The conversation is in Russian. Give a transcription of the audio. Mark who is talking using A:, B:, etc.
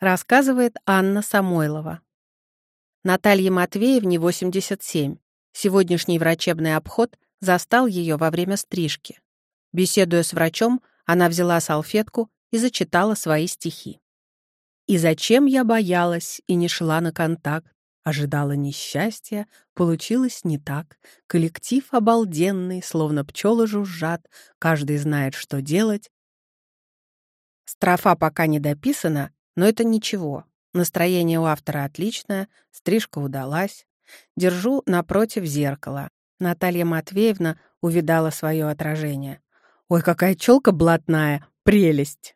A: Рассказывает Анна Самойлова. Наталье Матвеевне 87. Сегодняшний врачебный обход застал ее во время стрижки. Беседуя с врачом, она взяла салфетку и зачитала свои стихи. «И зачем я боялась и не шла на контакт? Ожидала несчастья, получилось не так. Коллектив обалденный, словно пчелы жужжат, каждый знает, что делать. Строфа пока не дописана, но это ничего. Настроение у автора отличное, стрижка удалась. Держу напротив зеркала. Наталья Матвеевна увидала свое отражение. «Ой, какая челка блатная! Прелесть!»